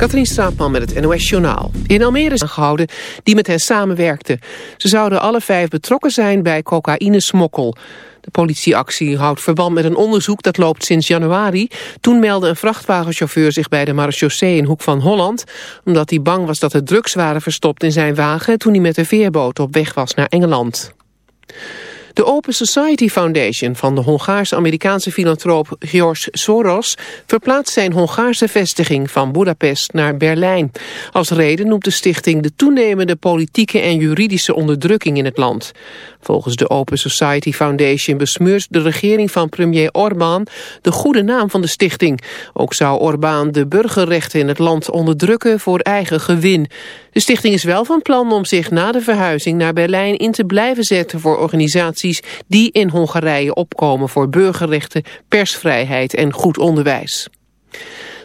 Katrien Straatman met het NOS Journaal. In Almere is aangehouden die met hen samenwerkten. Ze zouden alle vijf betrokken zijn bij cocaïnesmokkel. De politieactie houdt verband met een onderzoek dat loopt sinds januari. Toen meldde een vrachtwagenchauffeur zich bij de marechaussee in Hoek van Holland... omdat hij bang was dat er drugs waren verstopt in zijn wagen... toen hij met de veerboot op weg was naar Engeland. De Open Society Foundation van de Hongaars-Amerikaanse filantroop George Soros verplaatst zijn Hongaarse vestiging van Budapest naar Berlijn. Als reden noemt de stichting de toenemende politieke en juridische onderdrukking in het land. Volgens de Open Society Foundation besmeurt de regering van premier Orbán de goede naam van de stichting. Ook zou Orbán de burgerrechten in het land onderdrukken voor eigen gewin. De stichting is wel van plan om zich na de verhuizing naar Berlijn in te blijven zetten voor organisaties die in Hongarije opkomen voor burgerrechten, persvrijheid en goed onderwijs.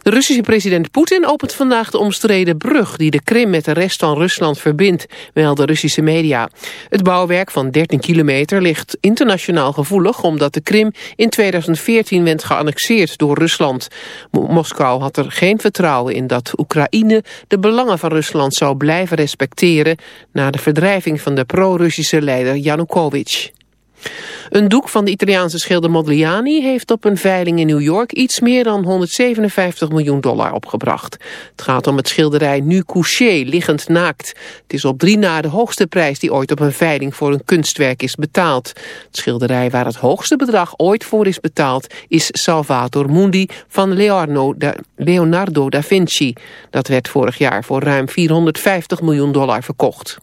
De Russische president Poetin opent vandaag de omstreden brug... die de Krim met de rest van Rusland verbindt, melden Russische media. Het bouwwerk van 13 kilometer ligt internationaal gevoelig... omdat de Krim in 2014 werd geannexeerd door Rusland. Moskou had er geen vertrouwen in dat Oekraïne... de belangen van Rusland zou blijven respecteren... na de verdrijving van de pro-Russische leider Yanukovych. Een doek van de Italiaanse schilder Modigliani heeft op een veiling in New York iets meer dan 157 miljoen dollar opgebracht. Het gaat om het schilderij Nu Couché, liggend naakt. Het is op drie na de hoogste prijs die ooit op een veiling voor een kunstwerk is betaald. Het schilderij waar het hoogste bedrag ooit voor is betaald is Salvator Mundi van Leonardo da Vinci. Dat werd vorig jaar voor ruim 450 miljoen dollar verkocht.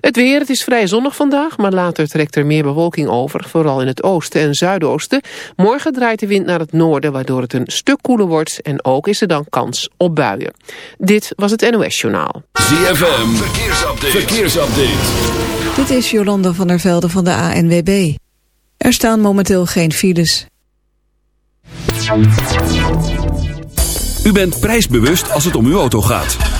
Het weer, het is vrij zonnig vandaag, maar later trekt er meer bewolking over, vooral in het oosten en zuidoosten. Morgen draait de wind naar het noorden, waardoor het een stuk koeler wordt en ook is er dan kans op buien. Dit was het NOS Journaal. ZFM, verkeersupdate. verkeersupdate. Dit is Jolanda van der Velde van de ANWB. Er staan momenteel geen files. U bent prijsbewust als het om uw auto gaat.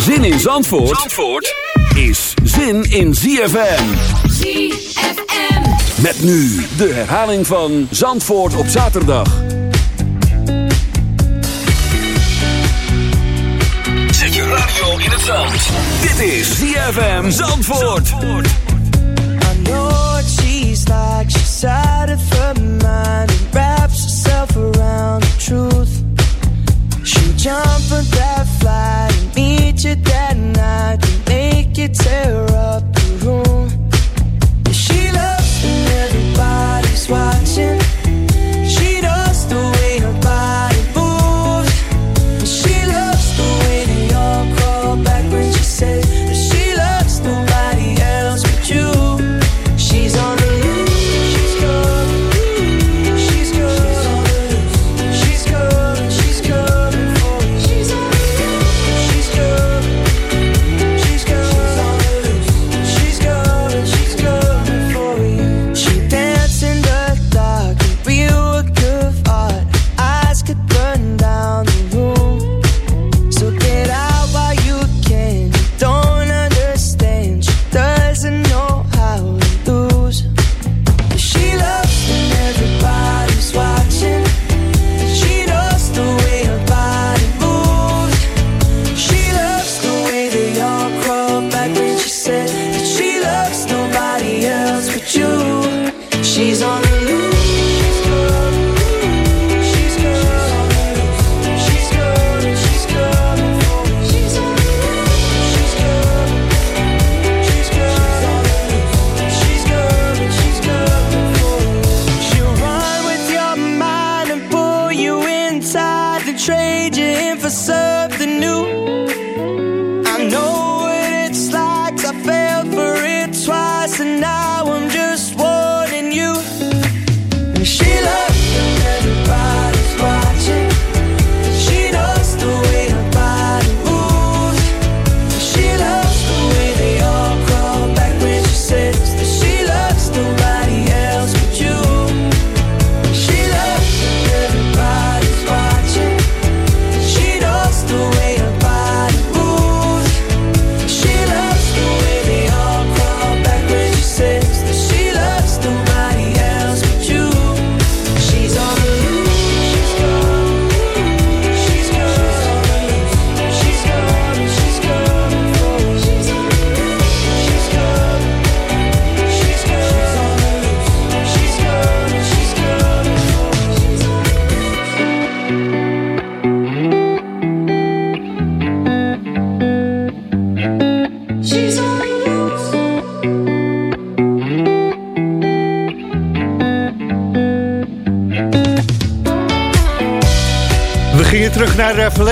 Zin in Zandvoort, Zandvoort is zin in ZFM. ZFM. Met nu de herhaling van Zandvoort op zaterdag. Zet je radio in het zand. Dit is ZFM Zandvoort. I know what she's like. She's out of her mind and wraps herself around the truth. She'll jump on that flight and meet tell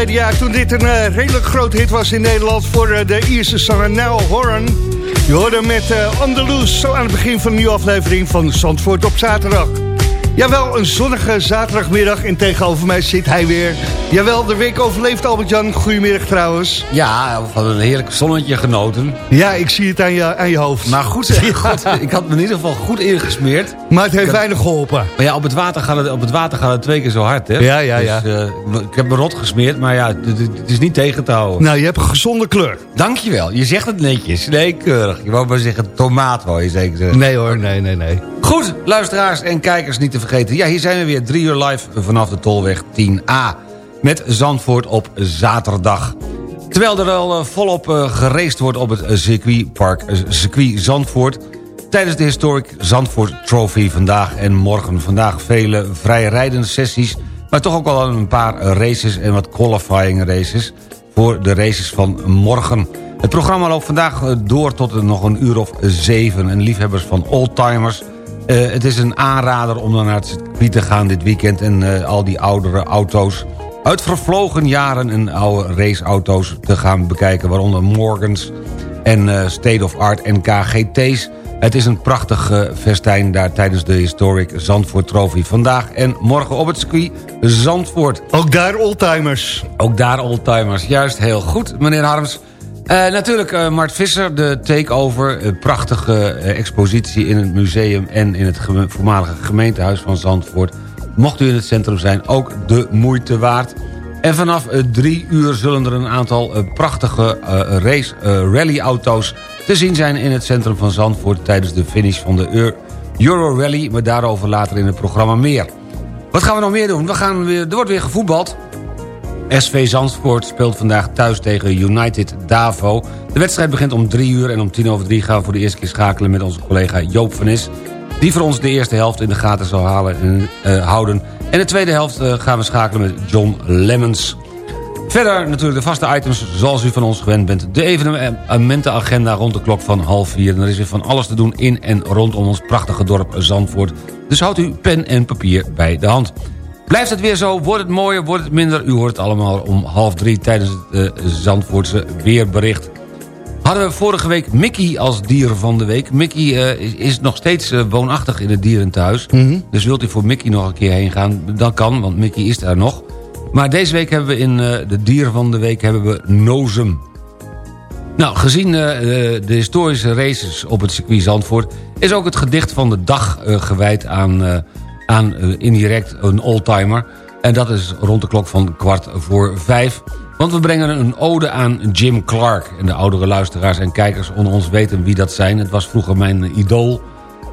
toen dit een uh, redelijk groot hit was in Nederland voor uh, de Ierse zanger Nell Horan. Je hoorde met uh, Andalus zo aan het begin van een nieuwe aflevering van Zandvoort op zaterdag. Jawel, een zonnige zaterdagmiddag en tegenover mij zit hij weer. Jawel, de week overleeft Albert-Jan. Goedemiddag trouwens. Ja, van een heerlijk zonnetje genoten. Ja, ik zie het aan je, aan je hoofd. Maar goed, God, ik had me in ieder geval goed ingesmeerd. Maar het heeft had... weinig geholpen. Maar ja, op het, water gaat het, op het water gaat het twee keer zo hard, hè? Ja, ja, ja. Dus, uh, ik heb me rot gesmeerd, maar ja, het, het is niet tegen te houden. Nou, je hebt een gezonde kleur. Dankjewel, je zegt het netjes. Nee, keurig. Je wou maar zeggen tomaat, wou je zeker zeggen. Nee hoor, nee, nee, nee. Goed, luisteraars en kijkers niet te vergeten. Ja, hier zijn we weer drie uur live vanaf de Tolweg 10A. Met Zandvoort op zaterdag. Terwijl er al volop gereest wordt op het circuitpark circuit Zandvoort... tijdens de Historic Zandvoort Trophy vandaag en morgen. Vandaag vele vrijrijdende sessies... maar toch ook al een paar races en wat qualifying races... voor de races van morgen. Het programma loopt vandaag door tot nog een uur of zeven. En liefhebbers van oldtimers... Uh, het is een aanrader om dan naar het circuit te gaan dit weekend... en uh, al die oudere auto's uit vervlogen jaren en oude raceauto's te gaan bekijken... waaronder Morgans en uh, State of Art en KGT's. Het is een prachtig festijn daar tijdens de Historic Zandvoort Trophy. Vandaag en morgen op het circuit Zandvoort. Ook daar oldtimers. Ook daar oldtimers, juist heel goed, meneer Harms. Uh, natuurlijk uh, Mart Visser, de takeover. Uh, prachtige expositie in het museum en in het voormalige gemeentehuis van Zandvoort. Mocht u in het centrum zijn, ook de moeite waard. En vanaf drie uur zullen er een aantal prachtige race rallyauto's te zien zijn in het centrum van Zandvoort... tijdens de finish van de Euro Rally, maar daarover later in het programma meer. Wat gaan we nog meer doen? We gaan weer, er wordt weer gevoetbald. SV Zandvoort speelt vandaag thuis tegen United Davo. De wedstrijd begint om drie uur en om tien over drie gaan we voor de eerste keer schakelen met onze collega Joop van Is. Die voor ons de eerste helft in de gaten zal halen en, uh, houden. En de tweede helft uh, gaan we schakelen met John Lemmens. Verder natuurlijk de vaste items zoals u van ons gewend bent. De evenementenagenda rond de klok van half vier. En er is weer van alles te doen in en rondom ons prachtige dorp Zandvoort. Dus houdt u pen en papier bij de hand. Blijft het weer zo, wordt het mooier, wordt het minder... u hoort het allemaal om half drie tijdens het uh, Zandvoortse weerbericht. Hadden we vorige week Mickey als dier van de week. Mickey uh, is, is, nog steeds uh, woonachtig in het dierenthuis. Mm -hmm. Dus wilt u voor Mickey nog een keer heen gaan, dan kan, want Mickey is daar nog. Maar deze week hebben we in de dier van de week hebben we Nozem. Nou, gezien de historische races op het circuit Zandvoort... is ook het gedicht van de dag gewijd aan aan uh, indirect een oldtimer. En dat is rond de klok van kwart voor vijf. Want we brengen een ode aan Jim Clark. En de oudere luisteraars en kijkers onder ons weten wie dat zijn. Het was vroeger mijn idool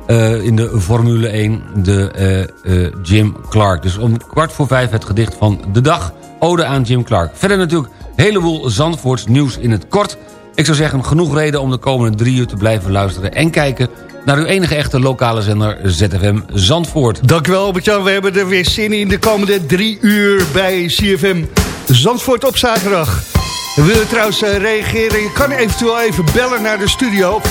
uh, in de Formule 1, de uh, Jim Clark. Dus om kwart voor vijf het gedicht van de dag. Ode aan Jim Clark. Verder natuurlijk een heleboel Zandvoorts nieuws in het kort. Ik zou zeggen, genoeg reden om de komende drie uur te blijven luisteren... en kijken naar uw enige echte lokale zender ZFM Zandvoort. Dankjewel Albert-Jan, we hebben er weer zin in de komende drie uur bij CFM Zandvoort op zaterdag. We willen trouwens uh, reageren. Je kan eventueel even bellen naar de studio op 5730393.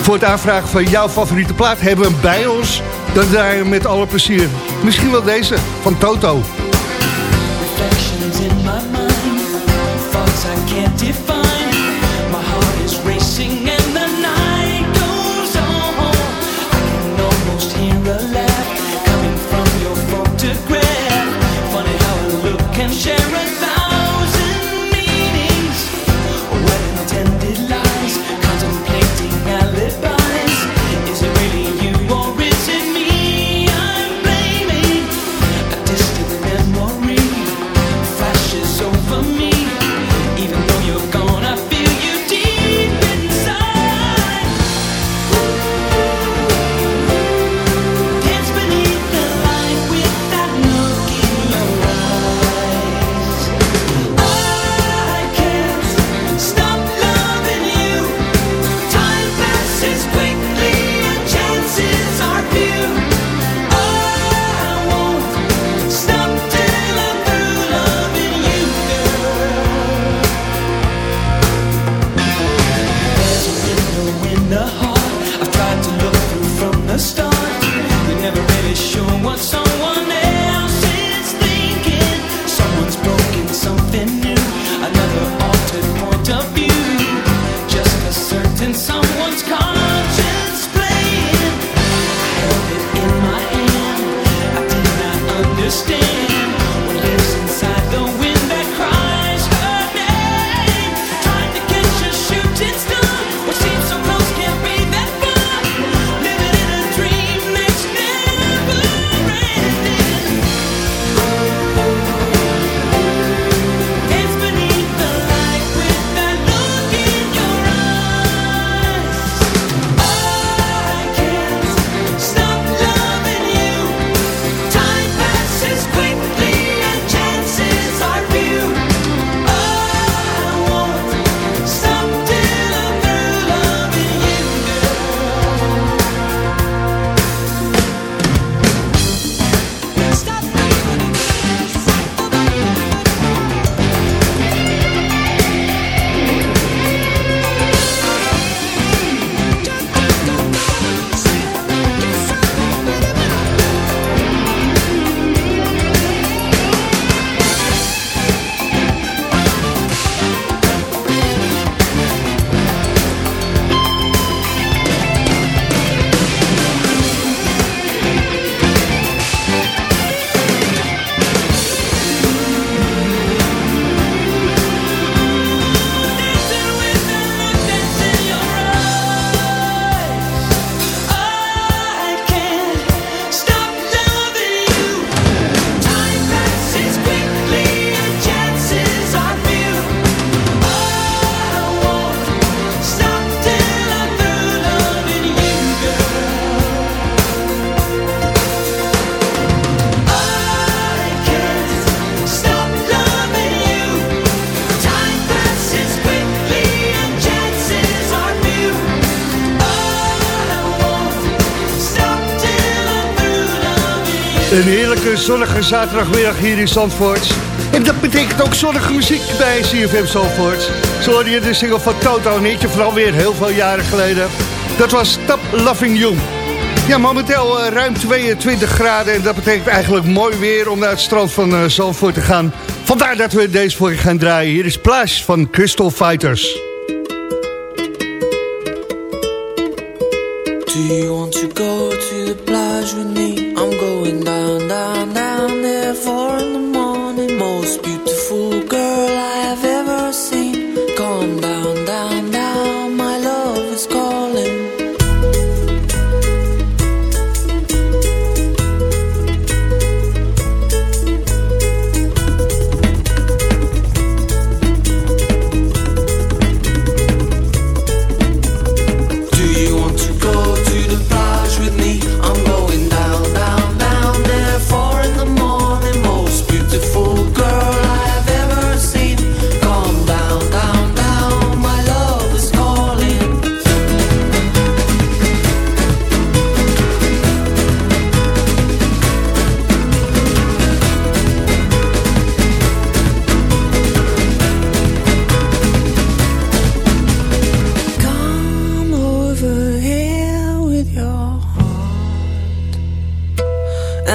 Voor het aanvragen van jouw favoriete plaat hebben we bij ons. Dat draaien we met alle plezier. Misschien wel deze, van Toto. Reflections in my mind, thoughts I can't define. A look Een heerlijke zonnige zaterdagmiddag hier in Zandvoort. En dat betekent ook zonnige muziek bij CFM Zandvoort. Zo hoorde je de single van Toto Nietje, vooral weer heel veel jaren geleden. Dat was Stop Loving You. Ja, momenteel eh, ruim 22 graden en dat betekent eigenlijk mooi weer om naar het strand van eh, Zandvoort te gaan. Vandaar dat we deze voor je gaan draaien. Hier is Plaats van Crystal Fighters. Do you want to go to the plage with me? I'm going down, down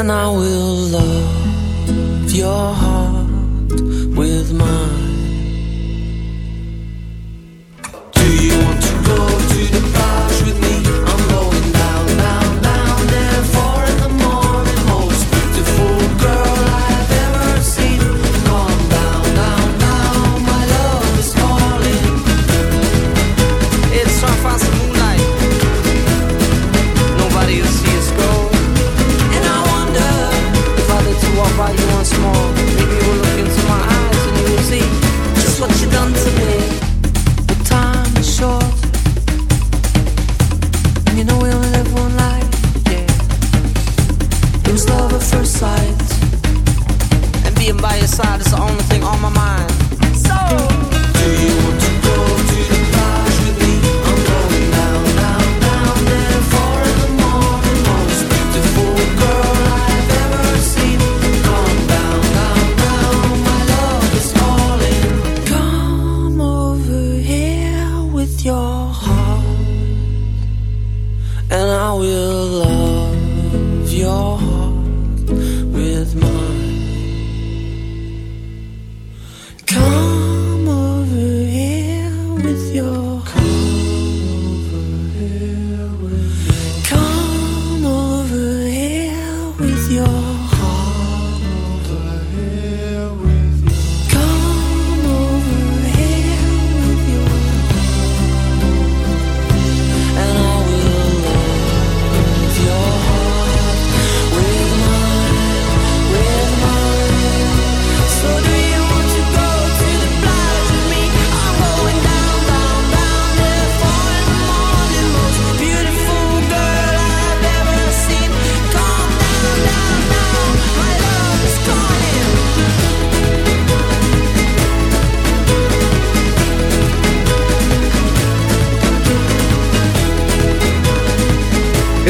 I will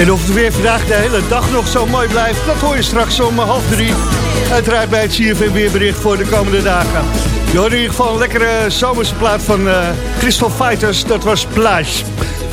En of het weer vandaag de hele dag nog zo mooi blijft... dat hoor je straks om half drie. Uiteraard bij het CFM weerbericht voor de komende dagen. Je hoort in ieder geval een lekkere zomerse plaat van uh, Crystal Fighters. Dat was Plage.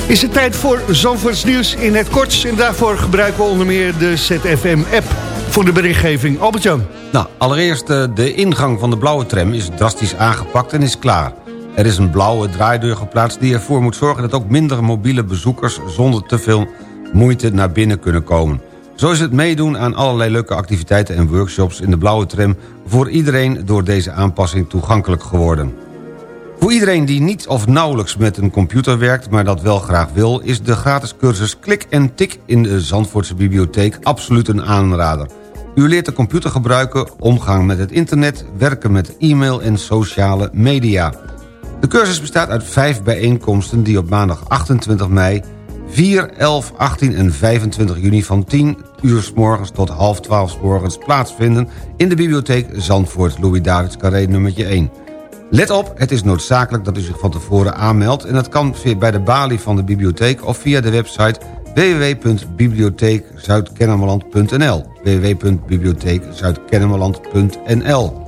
Is het tijd voor Zandvoorts nieuws in het kort. En daarvoor gebruiken we onder meer de ZFM-app voor de berichtgeving. Albert-Jan. Nou, allereerst uh, de ingang van de blauwe tram is drastisch aangepakt en is klaar. Er is een blauwe draaideur geplaatst die ervoor moet zorgen... dat ook minder mobiele bezoekers zonder te veel moeite naar binnen kunnen komen. Zo is het meedoen aan allerlei leuke activiteiten en workshops in de blauwe tram... voor iedereen door deze aanpassing toegankelijk geworden. Voor iedereen die niet of nauwelijks met een computer werkt... maar dat wel graag wil... is de gratis cursus Klik en Tik in de Zandvoortse Bibliotheek absoluut een aanrader. U leert de computer gebruiken, omgaan met het internet... werken met e-mail en sociale media. De cursus bestaat uit vijf bijeenkomsten die op maandag 28 mei 4, 11, 18 en 25 juni van 10 uur s morgens tot half 12 s morgens plaatsvinden... in de bibliotheek Zandvoort, Louis Davids Carré nummertje 1. Let op, het is noodzakelijk dat u zich van tevoren aanmeldt... en dat kan via bij de balie van de bibliotheek of via de website www.bibliotheekzuidkennemerland.nl www.bibliotheekzuidkennemerland.nl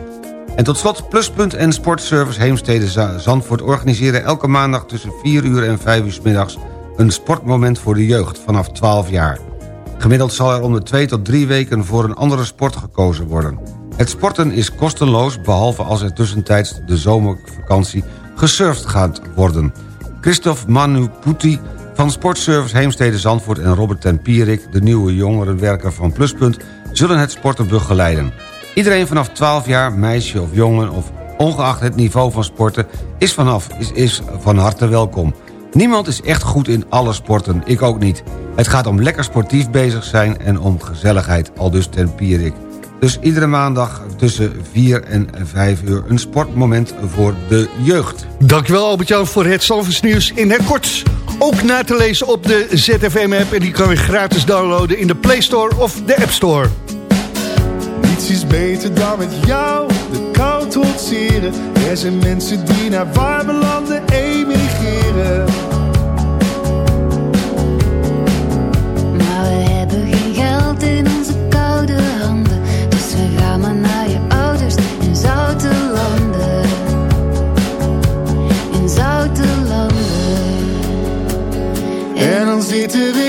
En tot slot, Pluspunt en Sportservice Heemstede Zandvoort... organiseren elke maandag tussen 4 uur en 5 uur s middags een sportmoment voor de jeugd vanaf 12 jaar. Gemiddeld zal er om de 2 tot 3 weken voor een andere sport gekozen worden. Het sporten is kostenloos, behalve als er tussentijds de zomervakantie gesurfd gaat worden. Christophe Manu Putti van Sportservice Heemstede Zandvoort... en Robert ten Pierik, de nieuwe jongerenwerker van Pluspunt... zullen het sporten begeleiden. Iedereen vanaf 12 jaar, meisje of jongen... of ongeacht het niveau van sporten, is, vanaf, is, is van harte welkom... Niemand is echt goed in alle sporten, ik ook niet. Het gaat om lekker sportief bezig zijn en om gezelligheid, al dus ten Pierik. Dus iedere maandag tussen 4 en 5 uur een sportmoment voor de jeugd. Dankjewel Albert-Jan voor het Zalvers nieuws in het kort. Ook na te lezen op de ZFM-app en die kan je gratis downloaden in de Play Store of de App Store. Niets is beter dan met jou de kou trotseren. Er zijn mensen die naar warme landen emigreren. En dan zitten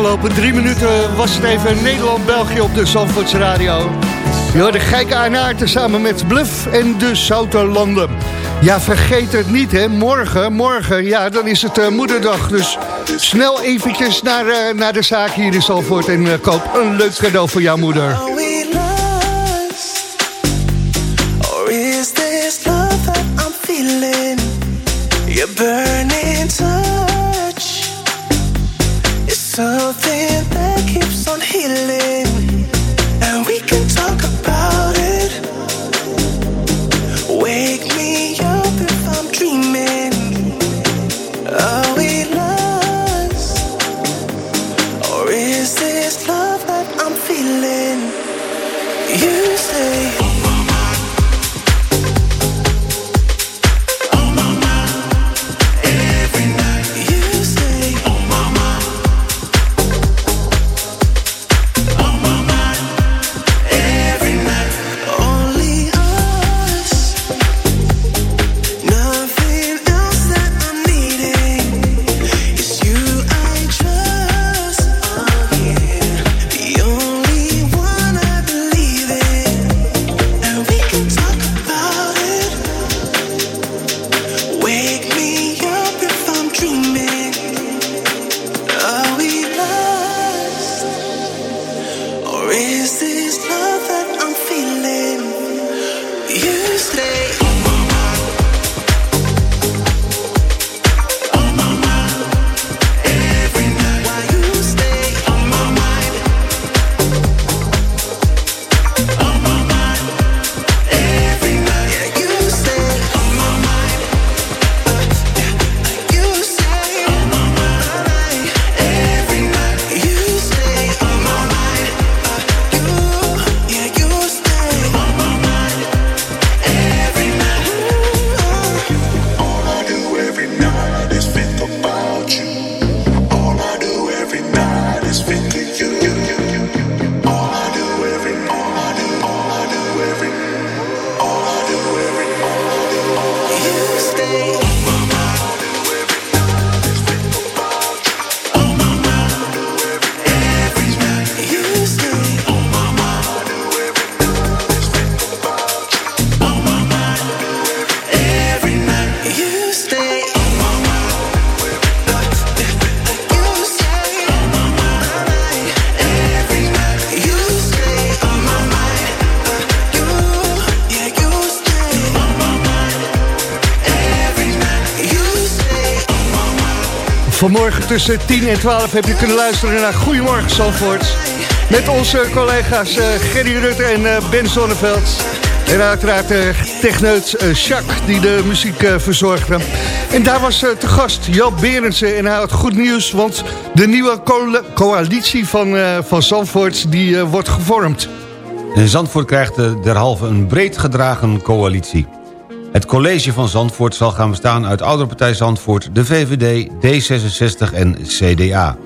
afgelopen drie minuten was het even Nederland-België op de Zandvoorts Radio. Je hoorde Aanaert samen met Bluff en de Zouterlanden. Ja, vergeet het niet, hè. Morgen, morgen, ja, dan is het uh, moederdag. Dus snel eventjes naar, uh, naar de zaak hier in Zandvoort... en uh, koop een leuk cadeau voor jouw moeder. Tussen 10 en 12 heb je kunnen luisteren naar Goedemorgen Zandvoort. Met onze collega's eh, Gerry Rutte en eh, Ben Zonneveld. En uiteraard eh techneut Jacques die de muziek verzorgde. En daar was te gast Joop Berendsen en hij had goed nieuws... want de nieuwe co- coalitie van, van Zandvoort die, wordt gevormd. En Zandvoort krijgt derhalve een breed gedragen coalitie. Het college van Zandvoort zal gaan bestaan uit Ouderpartij Zandvoort... de VVD, D66 en CDA.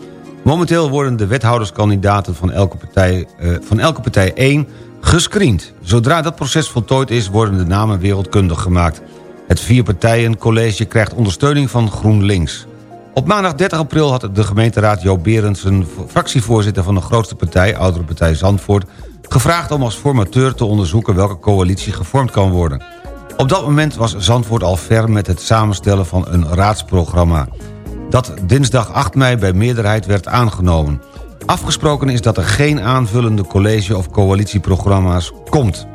Momenteel worden de wethouderskandidaten van elke partij, eh, van elke partij één gescreend. Zodra dat proces voltooid is, worden de namen wereldkundig gemaakt. Het vierpartijencollege krijgt ondersteuning van GroenLinks. Op maandag 30 april had de gemeenteraad Joop Berendsen... fractievoorzitter van de grootste partij, Oudere Partij Zandvoort... gevraagd om als formateur te onderzoeken welke coalitie gevormd kan worden. Op dat moment was Zandvoort al ver met het samenstellen van een raadsprogramma... dat dinsdag 8 mei bij meerderheid werd aangenomen. Afgesproken is dat er geen aanvullende college- of coalitieprogramma's komt.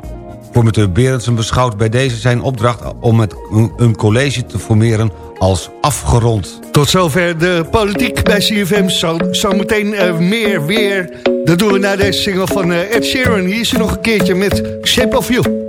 Formateur Berendsen beschouwt bij deze zijn opdracht om met een- college te formeren als afgerond. Tot zover de politiek bij CFM. Zo, zometeen eh, meer weer. Dat doen we na deze single van eh, Ed Sheeran. Hier is hij nog een keertje met Shape of You.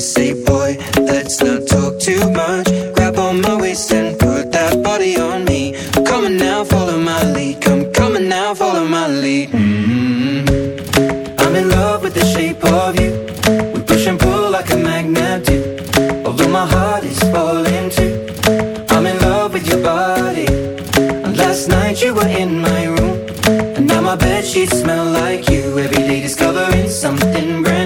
say, boy, let's not talk too much. Grab on my waist and put that body on me. Come now, follow my lead. Come, coming now, follow my lead. Mm -hmm. I'm in love with the shape of you. We push and pull like a magnet do. Although my heart is falling too. I'm in love with your body. And last night you were in my room, and now my bed sheets smell like you. Every day discovering something brand.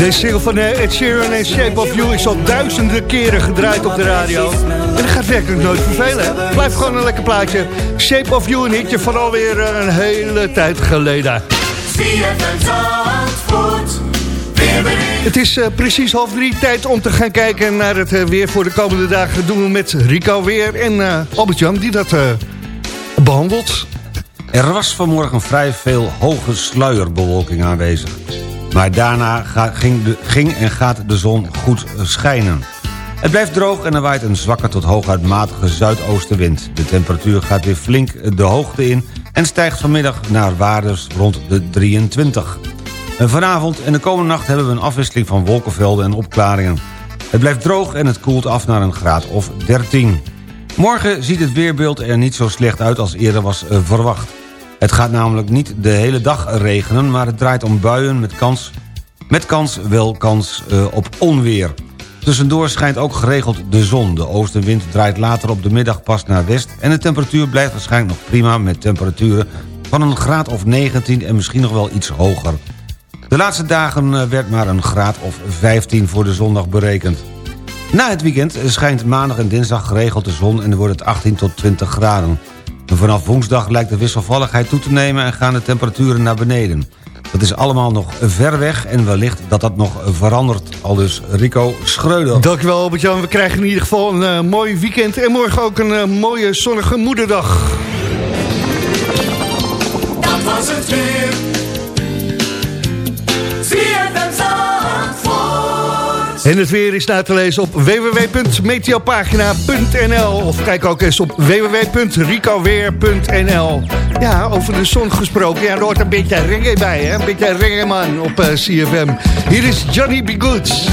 with your body. De single van eh, Ed Sheeran en Shape of You is al duizenden keren gedraaid op de radio. En dat gaat werkelijk nooit vervelen. hè? Blijft gewoon een lekker plaatje. Shape of You, een hitje van alweer eh, een hele tijd geleden. Het is eh, precies half drie tijd om te gaan kijken naar het weer voor de komende dagen. Doen we met Rico weer en Albert-Jan die dat eh, behandelt. Er was vanmorgen vrij veel hoge sluierbewolking aanwezig. Maar daarna ging, ging en gaat de zon goed schijnen. Het blijft droog en er waait een zwakke tot hooguit matige zuidoostenwind. De temperatuur gaat weer flink de hoogte in... en stijgt vanmiddag naar waardes rond de 23. En vanavond en de komende nacht hebben we een afwisseling van wolkenvelden en opklaringen. Het blijft droog en het koelt af naar een graad of 13. Morgen ziet het weerbeeld er niet zo slecht uit als eerder was eh, verwacht. Het gaat namelijk niet de hele dag regenen... maar het draait om buien met kans, met kans wel kans eh, op onweer. Tussendoor schijnt ook geregeld de zon. De oostenwind draait later op de middag pas naar west... en de temperatuur blijft waarschijnlijk nog prima... met temperaturen van een graad of 19 en misschien nog wel iets hoger. De laatste dagen eh, werd maar een graad of 15 voor de zondag berekend. Na het weekend schijnt maandag en dinsdag geregeld de zon... en wordt het 18 tot 20 graden. Vanaf woensdag lijkt de wisselvalligheid toe te nemen... en gaan de temperaturen naar beneden. Dat is allemaal nog ver weg en wellicht dat dat nog verandert. Al dus Rico Schreuder. Dankjewel Albert-Jan. We krijgen in ieder geval een eh, mooi weekend en morgen ook een eh, mooie zonnige moederdag. Dat was het weer. En het weer is na te lezen op www.meteopagina.nl of kijk ook eens op www.ricoweer.nl Ja, over de zon gesproken. Ja, er hoort een beetje reggae bij, hè? Een beetje reggae man op eh, CFM. Hier is Johnny B. Goods.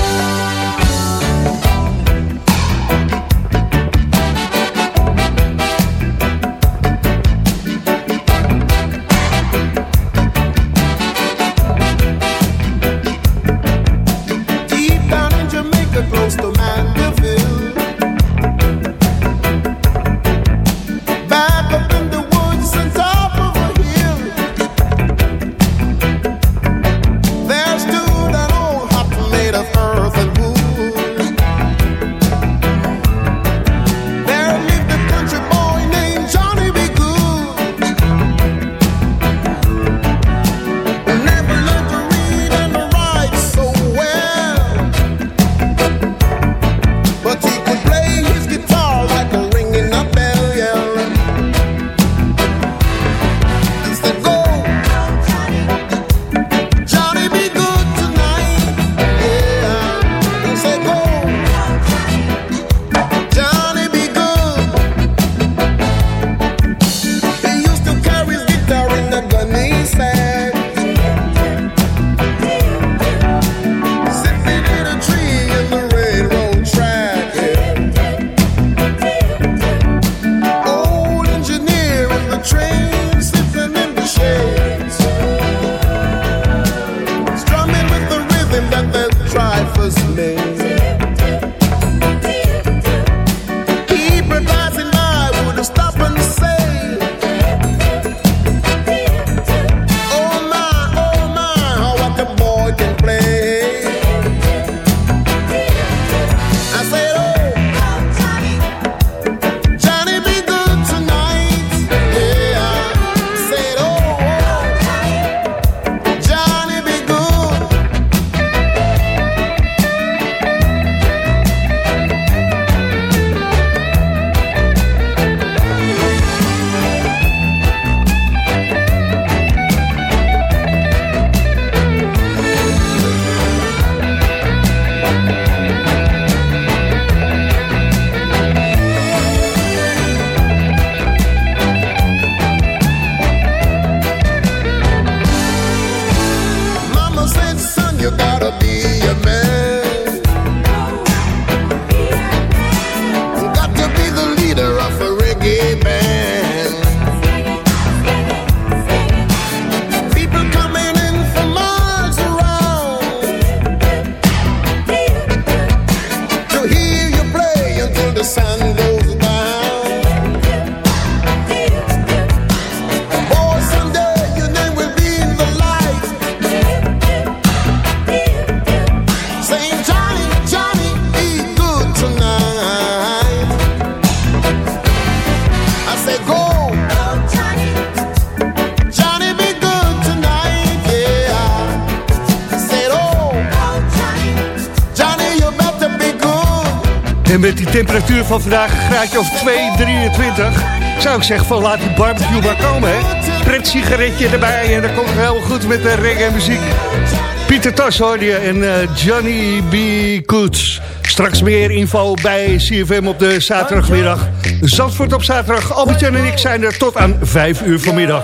En met die temperatuur van vandaag, graadje of 2, 23... zou ik zeggen van laat die barbecue maar komen, hè. Pret sigaretje erbij en dan komt helemaal goed met de reggae muziek. Pieter Tas hoorde je en eh, Johnny B. Coots. Straks meer info bij CFM op de zaterdagmiddag. Zandvoort op zaterdag. Albert-Jan en ik zijn er tot aan 5 uur vanmiddag.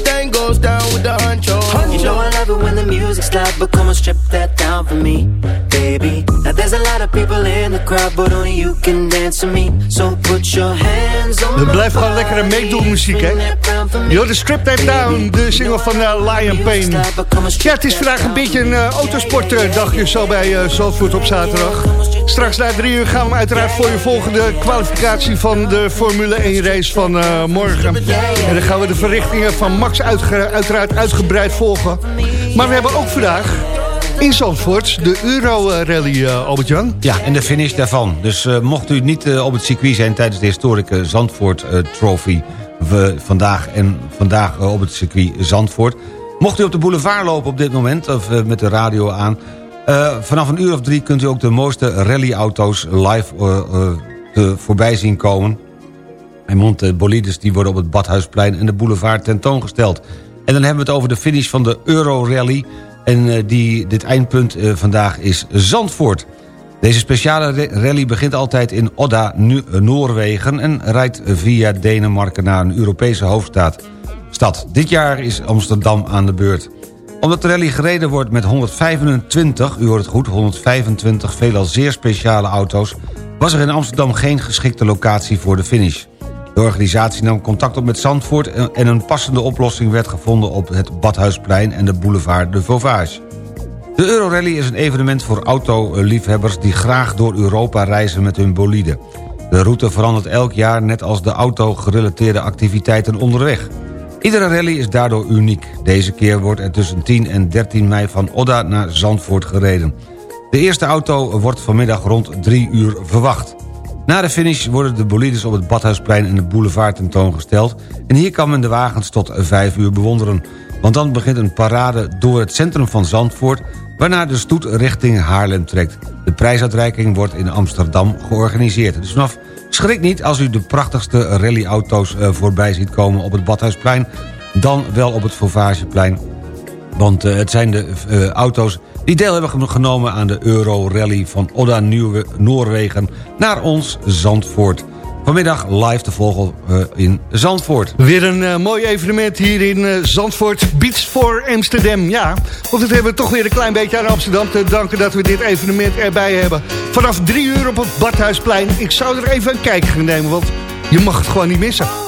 Goes down with the honcho. You know I love it when the music's loud, but come on, strip that down for me, baby. Now there's a lot of people in the crowd, but only you can dance to me. So put your hands on Het blijft gewoon lekkere meedoenmuziek, hè? Yo, de Strip That Down, de single van uh, Lion Pain. Ja, het is vandaag een beetje een uh, autosportdagje zo bij uh, Zandvoort op zaterdag. Straks na drie uur gaan we uiteraard voor je volgen de kwalificatie van de Formule 1 race van uh, morgen. En dan gaan we de verrichtingen van Max uitge uiteraard uitgebreid volgen. Maar we hebben ook vandaag in Zandvoort de Euro-rally, uh, Albert-Jan. Ja, en de finish daarvan. Dus uh, mocht u niet op het circuit zijn tijdens de historische Zandvoort Trophy... We vandaag en vandaag op het circuit Zandvoort... mocht u op de boulevard lopen op dit moment, of met de radio aan... vanaf een uur of drie kunt u ook de mooiste rallyauto's live te voorbij zien komen. En Monte Bolides die worden op het Badhuisplein en de boulevard tentoongesteld. En dan hebben we het over de finish van de Euro Rally... En uh, die, dit eindpunt uh, vandaag is Zandvoort. Deze speciale rally begint altijd in Odda, uh, Noorwegen... en rijdt via Denemarken naar een Europese hoofdstad. Stad. Dit jaar is Amsterdam aan de beurt. Omdat de rally gereden wordt met 125, u hoort het goed... 125 veelal zeer speciale auto's... was er in Amsterdam geen geschikte locatie voor de finish. De organisatie nam contact op met Zandvoort... en een passende oplossing werd gevonden op het Badhuisplein en de boulevard de Vauvage. De Eurorally is een evenement voor autoliefhebbers... die graag door Europa reizen met hun bolide. De route verandert elk jaar net als de auto-gerelateerde activiteiten onderweg. Iedere rally is daardoor uniek. Deze keer wordt er tussen 10 en 13 mei van Odda naar Zandvoort gereden. De eerste auto wordt vanmiddag rond 3 uur verwacht. Na de finish worden de bolides op het Badhuisplein en de boulevard tentoongesteld... en hier kan men de wagens tot 5 uur bewonderen. Want dan begint een parade door het centrum van Zandvoort... waarna de stoet richting Haarlem trekt. De prijsuitreiking wordt in Amsterdam georganiseerd. Dus vanaf schrik niet als u de prachtigste rallyauto's uh, voorbij ziet komen... op het Badhuisplein, dan wel op het Fauvageplein. Want uh, het zijn de uh, auto's die deel hebben genomen aan de Euro Rally van Odda Nieuwe Noorwegen naar ons Zandvoort. Vanmiddag live te volgen uh, in Zandvoort. Weer een uh, mooi evenement hier in uh, Zandvoort. Beats for Amsterdam. Ja, want het hebben we toch weer een klein beetje aan Amsterdam te danken... dat we dit evenement erbij hebben. Vanaf drie uur op het Badhuisplein. Ik zou er even een kijkje nemen, want je mag het gewoon niet missen.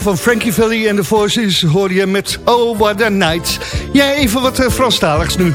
Van Frankie Valley en de Voices hoor je met Oh What a Night. Ja, even wat uh, Franstaligs nu.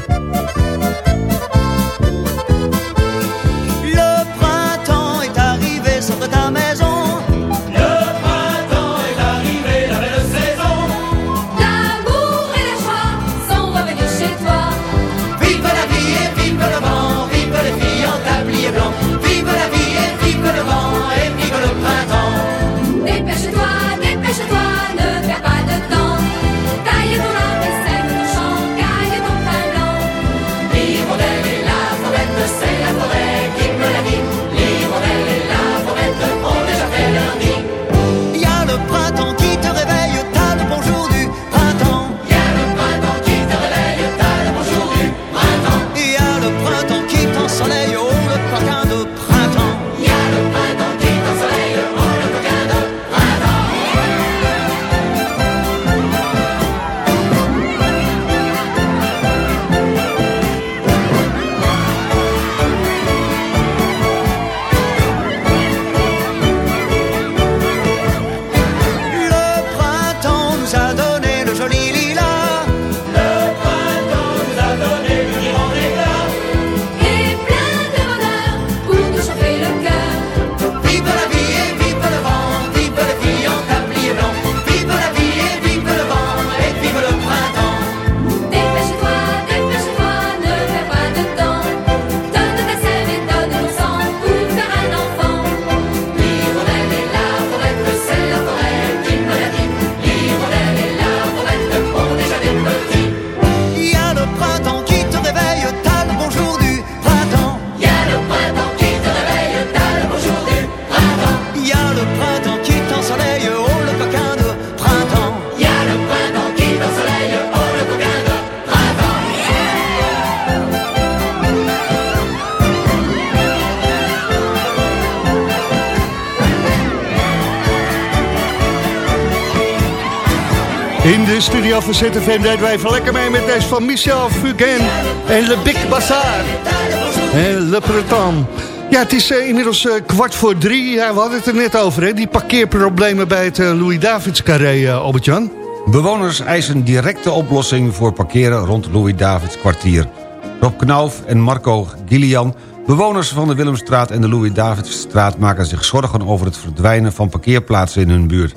Studio van ZFM deden lekker mee met deze van Michel Fugain en Le Big Bazaar. En Le Breton. Ja, het is eh, inmiddels eh, kwart voor drie. Ja, we hadden het er net over, hè? die parkeerproblemen bij het eh, Louis-Davids-carré, Albert-Jan. Bewoners eisen directe oplossing voor parkeren rond Louis-Davids kwartier. Rob Knauf en Marco Gillian, bewoners van de Willemstraat en de Louis-Davidsstraat... maken zich zorgen over het verdwijnen van parkeerplaatsen in hun buurt.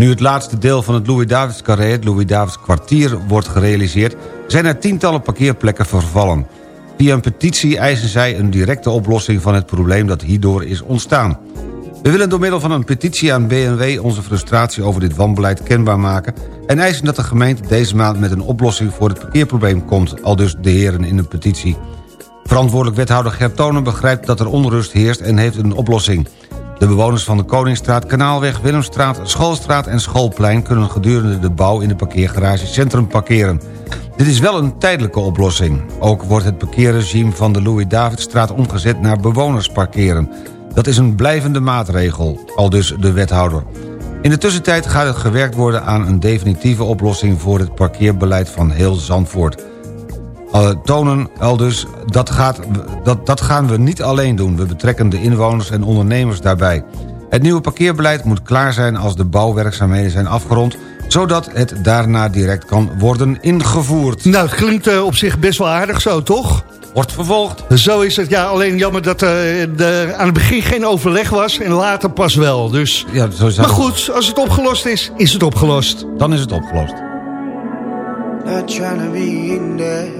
Nu het laatste deel van het Louis-Davids carré, het Louis-Davids kwartier, wordt gerealiseerd... zijn er tientallen parkeerplekken vervallen. Via een petitie eisen zij een directe oplossing van het probleem dat hierdoor is ontstaan. We willen door middel van een petitie aan BMW onze frustratie over dit wanbeleid kenbaar maken... en eisen dat de gemeente deze maand met een oplossing voor het parkeerprobleem komt... al dus de heren in de petitie. Verantwoordelijk wethouder Gert Tonen begrijpt dat er onrust heerst en heeft een oplossing. De bewoners van de Koningsstraat, Kanaalweg, Willemstraat, Schoolstraat en Schoolplein... kunnen gedurende de bouw in de parkeergarage Centrum parkeren. Dit is wel een tijdelijke oplossing. Ook wordt het parkeerregime van de Louis-Davidstraat omgezet naar bewonersparkeren. Dat is een blijvende maatregel, al dus de wethouder. In de tussentijd gaat er gewerkt worden aan een definitieve oplossing... voor het parkeerbeleid van heel Zandvoort. Uh, tonen al dus, dat, gaat, dat, dat gaan we niet alleen doen. We betrekken de inwoners en ondernemers daarbij. Het nieuwe parkeerbeleid moet klaar zijn als de bouwwerkzaamheden zijn afgerond zodat het daarna direct kan worden ingevoerd. Nou, het klinkt eh, op zich best wel aardig zo, toch? Wordt vervolgd. Zo is het, ja. Alleen jammer dat eh, de, aan het begin geen overleg was en later pas wel. Dus. Ja, zo is Maar goed, als het opgelost is, is het opgelost. Dan is het opgelost. Not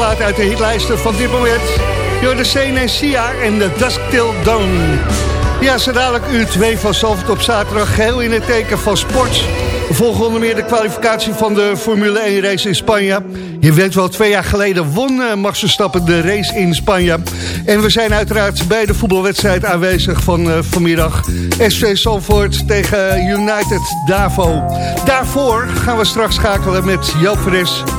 plaat uit de hitlijsten van dit moment. Jorde Seen en Sia en de Dusk Till Dawn. Ja, zo dadelijk uur 2 van Zalvert op zaterdag. Geheel in het teken van sport. We volgen onder meer de kwalificatie van de Formule 1 race in Spanje. Je weet wel, twee jaar geleden won uh, Max Verstappen de race in Spanje. En we zijn uiteraard bij de voetbalwedstrijd aanwezig van uh, vanmiddag. SV Zalvoort tegen United Davo. Daarvoor gaan we straks schakelen met Joop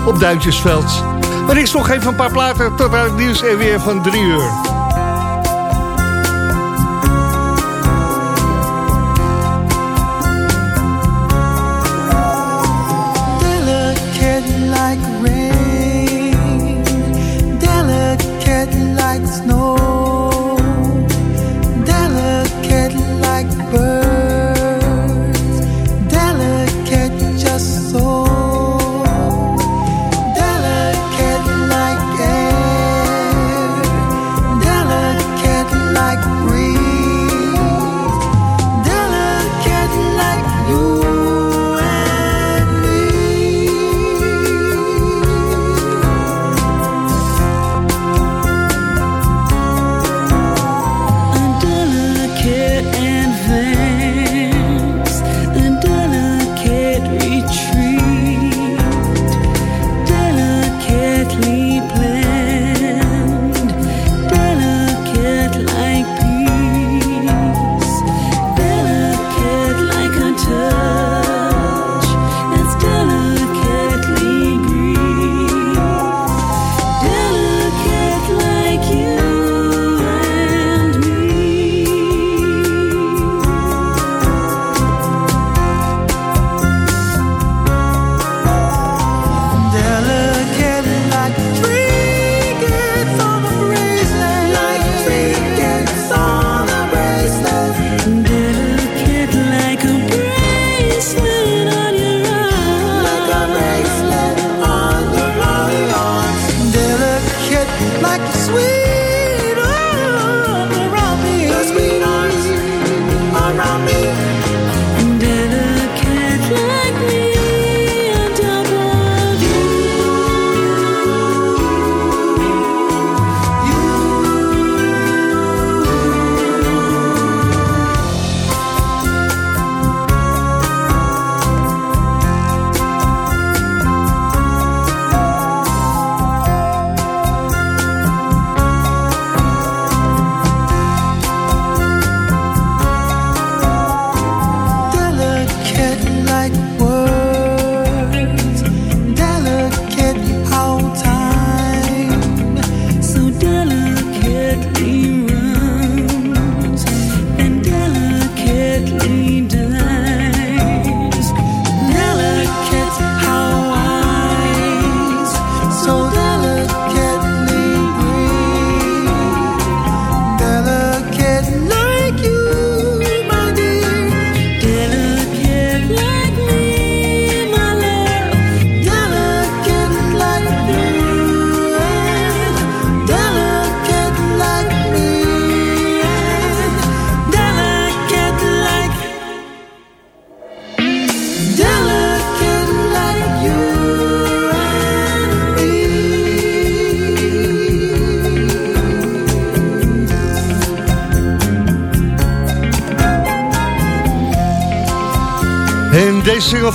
op Duintjesveld. Er is nog even een paar platen tot aan het nieuws en weer van drie uur.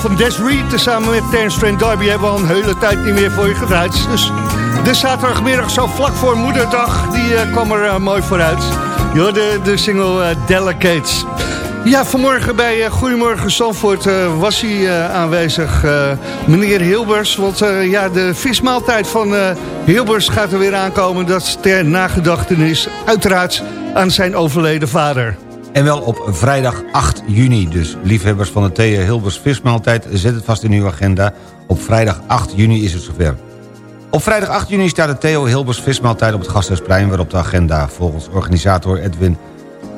Van Des Reed, samen met Terence Trent D'Arby... hebben we al een hele tijd niet meer voor je gedraaid. Dus de zaterdagmiddag zo vlak voor moederdag, die eh, kwam er eh, mooi vooruit. Je hoorde de single eh, Delicates. Ja, vanmorgen bij Goedemorgen Zandvoort was hij aanwezig, meneer Hilbers. Want ja, de vismaaltijd van Hilbers gaat er weer aankomen. Dat ter nagedachtenis, uiteraard, aan zijn overleden vader. En wel op vrijdag 8 juni. Dus liefhebbers van de Thea Hilbers vismaaltijd... zet het vast in uw agenda. Op vrijdag 8 juni is het zover. Op vrijdag 8 juni staat de Theo Hilbers vismaaltijd op het Gasthuisplein... weer op de agenda. Volgens organisator Edwin,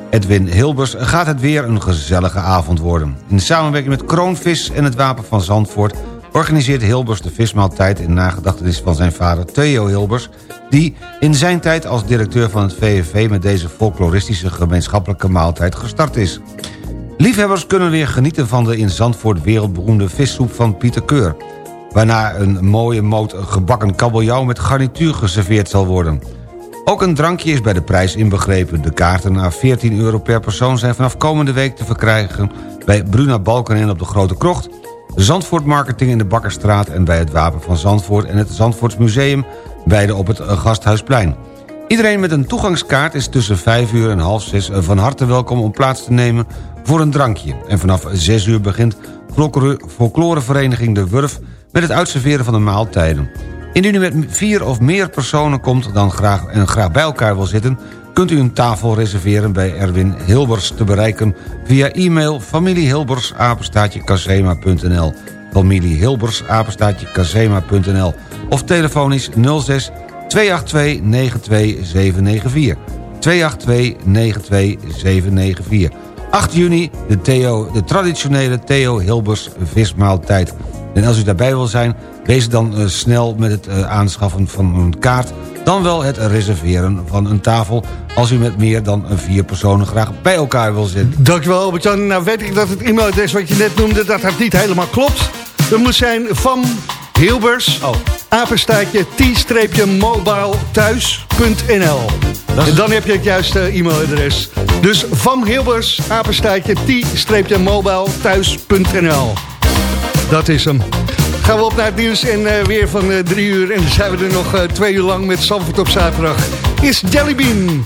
Edwin Hilbers gaat het weer een gezellige avond worden. In samenwerking met Kroonvis en het Wapen van Zandvoort... organiseert Hilbers de vismaaltijd in nagedachtenis van zijn vader Theo Hilbers... die in zijn tijd als directeur van het VVV... met deze folkloristische gemeenschappelijke maaltijd gestart is. Liefhebbers kunnen weer genieten van de in Zandvoort wereldberoemde vissoep van Pieter Keur. waarna een mooie moot gebakken kabeljauw met garnituur geserveerd zal worden. Ook een drankje is bij de prijs inbegrepen. De kaarten na 14 euro per persoon zijn vanaf komende week te verkrijgen... bij Bruna Balkenende op de Grote Krocht... Zandvoort Marketing in de Bakkerstraat en bij het Wapen van Zandvoort... en het Zandvoortsmuseum, beide op het eh, Gasthuisplein. Iedereen met een toegangskaart is tussen 5 uur en half 6 van harte welkom om plaats te nemen voor een drankje. En vanaf 6 uur begint folklore- folklorevereniging De Wurf met het uitserveren van de maaltijden. Indien u met vier of meer personen komt dan graag, en graag bij elkaar wil zitten... kunt u een tafel reserveren bij Erwin Hilbers te bereiken... via e-mail familiehilbers-casema.nl familiehilbers-casema.nl of telefonisch 06 282 92794 282 92794 8 juni, de, Theo, de traditionele Theo Hilbers vismaaltijd. En als u daarbij wil zijn, wees dan eh, snel met het eh, aanschaffen van een kaart... dan wel het reserveren van een tafel... als u met meer dan eh, vier personen graag bij elkaar wil zitten. Dankjewel Albert-Jan. Nou weet ik dat het e-mailadres wat je net noemde, dat dat niet helemaal klopt. Dat moet zijn van Hilbers, Oh. apenstaartje t-mobile thuis.nl. En dan heb je het juiste e-mailadres. Dus van Hilbers, apenstaartje t-mobile thuis.nl. Dat is hem. Gaan we op naar het nieuws en eh, weer van eh, drie uur. En dan zijn we er nog eh, twee uur lang met Zandvoort op zaterdag. Is Jellybean.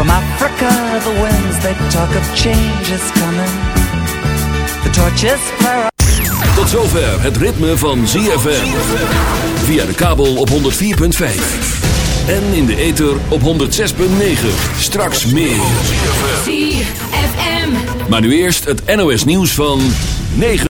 From Africa, the winds they talk of change is coming. The torches flare up. Tot zover het ritme van ZFM. Via de kabel op 104.5. En in de ether op 106.9. Straks meer. ZFM. Maar nu eerst het NOS nieuws van 9.